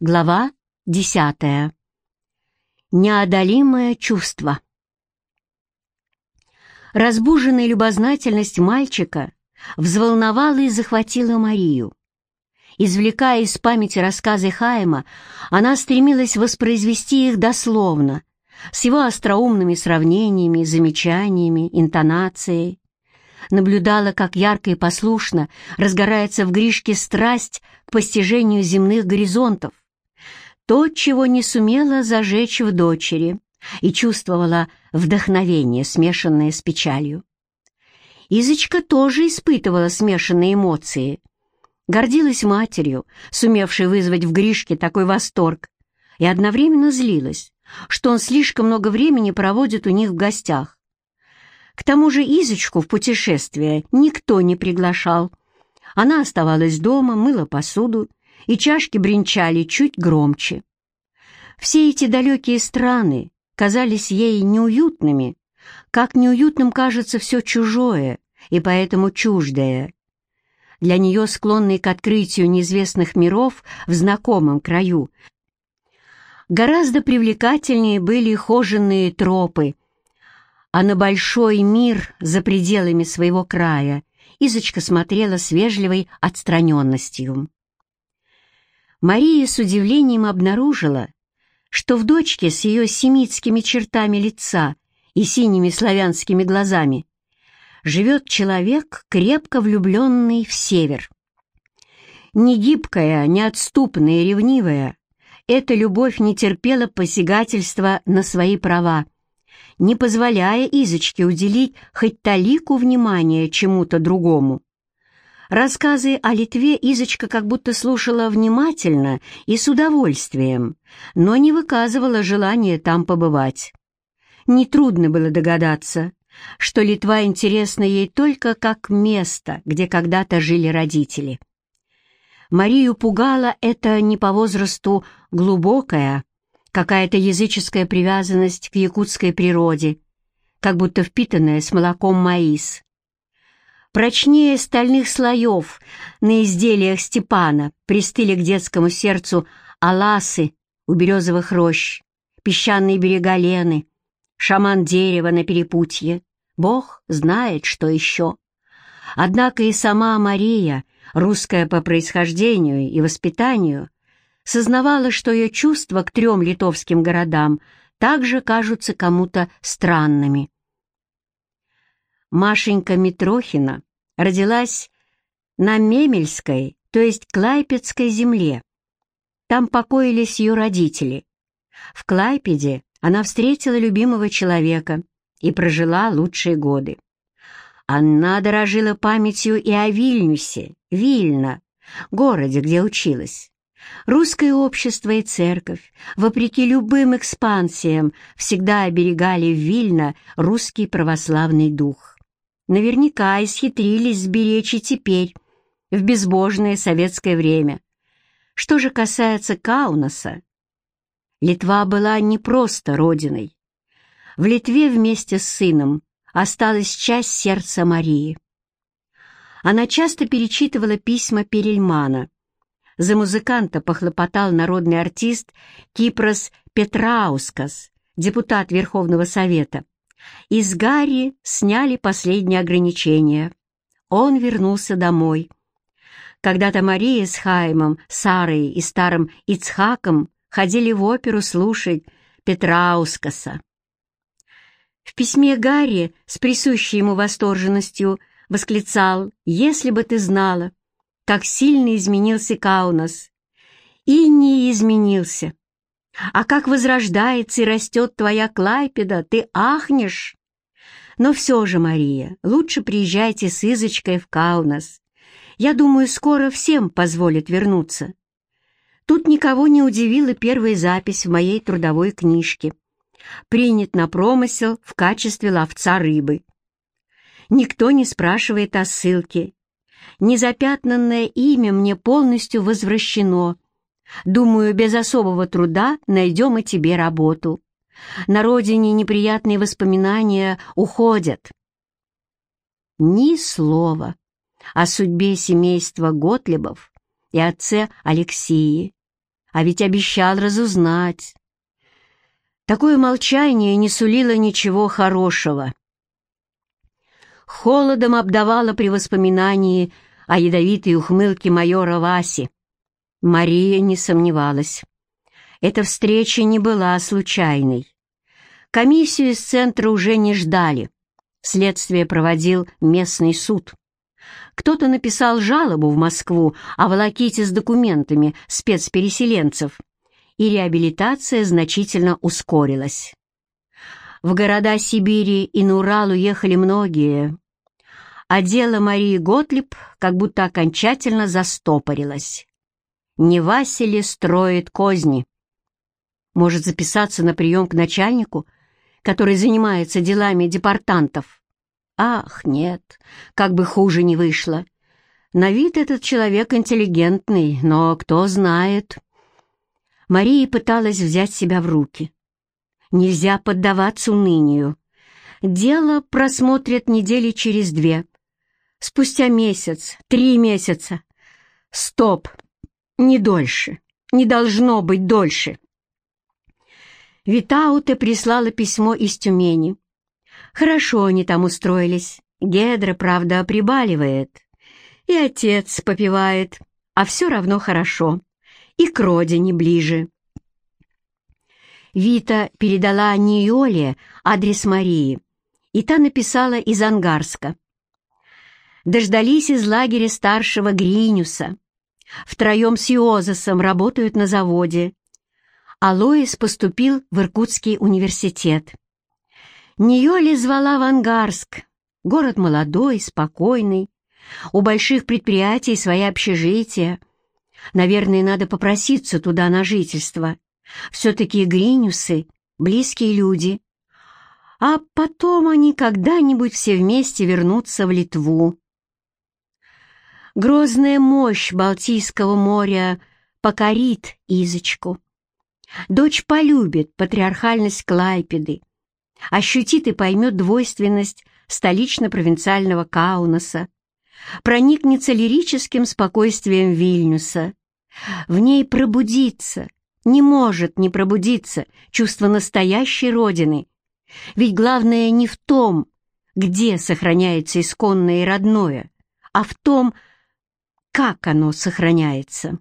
Глава десятая. Неодолимое чувство. Разбуженная любознательность мальчика взволновала и захватила Марию. Извлекая из памяти рассказы Хайма, она стремилась воспроизвести их дословно, с его остроумными сравнениями, замечаниями, интонацией. Наблюдала, как ярко и послушно разгорается в Гришке страсть к постижению земных горизонтов, то, чего не сумела зажечь в дочери, и чувствовала вдохновение, смешанное с печалью. Изочка тоже испытывала смешанные эмоции. Гордилась матерью, сумевшей вызвать в Гришке такой восторг, и одновременно злилась, что он слишком много времени проводит у них в гостях. К тому же Изочку в путешествие никто не приглашал. Она оставалась дома, мыла посуду и чашки бренчали чуть громче. Все эти далекие страны казались ей неуютными, как неуютным кажется все чужое и поэтому чуждое. Для нее, склонной к открытию неизвестных миров в знакомом краю, гораздо привлекательнее были хоженные тропы, а на большой мир за пределами своего края Изочка смотрела с вежливой отстраненностью. Мария с удивлением обнаружила, что в дочке с ее семитскими чертами лица и синими славянскими глазами живет человек, крепко влюбленный в север. Негибкая, неотступная и ревнивая, эта любовь не терпела посягательства на свои права, не позволяя Изочке уделить хоть талику внимания чему-то другому. Рассказы о Литве Изочка как будто слушала внимательно и с удовольствием, но не выказывала желания там побывать. Нетрудно было догадаться, что Литва интересна ей только как место, где когда-то жили родители. Марию пугала это не по возрасту глубокая, какая-то языческая привязанность к якутской природе, как будто впитанная с молоком маис прочнее стальных слоев на изделиях Степана пристыли к детскому сердцу аласы у березовых рощ, песчаные берега Лены, шаман дерева на перепутье. Бог знает, что еще. Однако и сама Мария, русская по происхождению и воспитанию, сознавала, что ее чувства к трем литовским городам также кажутся кому-то странными. Машенька Митрохина родилась на Мемельской, то есть Клайпедской земле. Там покоились ее родители. В Клайпеде она встретила любимого человека и прожила лучшие годы. Она дорожила памятью и о Вильнюсе, Вильно, городе, где училась. Русское общество и церковь, вопреки любым экспансиям, всегда оберегали в Вильно русский православный дух наверняка исхитрились сберечь и теперь, в безбожное советское время. Что же касается Каунаса, Литва была не просто родиной. В Литве вместе с сыном осталась часть сердца Марии. Она часто перечитывала письма Перельмана. За музыканта похлопотал народный артист Кипрос Петраускас, депутат Верховного Совета. Из Гарри сняли последние ограничения. Он вернулся домой. Когда-то Мария с Хаймом, Сарой и старым Ицхаком ходили в оперу слушать Петраускаса. В письме Гарри с присущей ему восторженностью восклицал «Если бы ты знала, как сильно изменился Каунас!» И не изменился. А как возрождается и растет твоя Клайпеда, ты ахнешь. Но все же, Мария, лучше приезжайте с Изочкой в Каунас. Я думаю, скоро всем позволят вернуться. Тут никого не удивила первая запись в моей трудовой книжке. Принят на промысел в качестве ловца рыбы. Никто не спрашивает о ссылке. Незапятнанное имя мне полностью возвращено — Думаю, без особого труда найдем и тебе работу. На родине неприятные воспоминания уходят. Ни слова о судьбе семейства Готлебов и отце Алексии. а ведь обещал разузнать. Такое молчание не сулило ничего хорошего. Холодом обдавало при воспоминании о ядовитой ухмылке майора Васи. Мария не сомневалась. Эта встреча не была случайной. Комиссию из центра уже не ждали. Следствие проводил местный суд. Кто-то написал жалобу в Москву о волоките с документами спецпереселенцев, и реабилитация значительно ускорилась. В города Сибири и на Урал уехали многие, а дело Марии Готлиб как будто окончательно застопорилось. Не Васили строит козни. Может записаться на прием к начальнику, который занимается делами департантов? Ах, нет, как бы хуже не вышло. На вид этот человек интеллигентный, но кто знает. Мария пыталась взять себя в руки. Нельзя поддаваться унынию. Дело просмотрят недели через две. Спустя месяц, три месяца. Стоп! Не дольше. Не должно быть дольше. Витауте прислала письмо из Тюмени. Хорошо они там устроились. Гедра, правда, прибаливает. И отец попивает, а все равно хорошо. И к родине ближе. Вита передала Ниоле адрес Марии, и та написала из Ангарска. Дождались из лагеря старшего Гринюса. Втроем с Иозасом работают на заводе. Алоис поступил в Иркутский университет. Ниоли звала в Ангарск. Город молодой, спокойный. У больших предприятий свои общежития. Наверное, надо попроситься туда на жительство. Все-таки Гринюсы — близкие люди. А потом они когда-нибудь все вместе вернутся в Литву. Грозная мощь Балтийского моря покорит Изочку. Дочь полюбит патриархальность Клайпеды, ощутит и поймет двойственность столично-провинциального Каунаса, проникнется лирическим спокойствием Вильнюса. В ней пробудится, не может не пробудиться чувство настоящей Родины. Ведь главное не в том, где сохраняется исконное и родное, а в том, как оно сохраняется.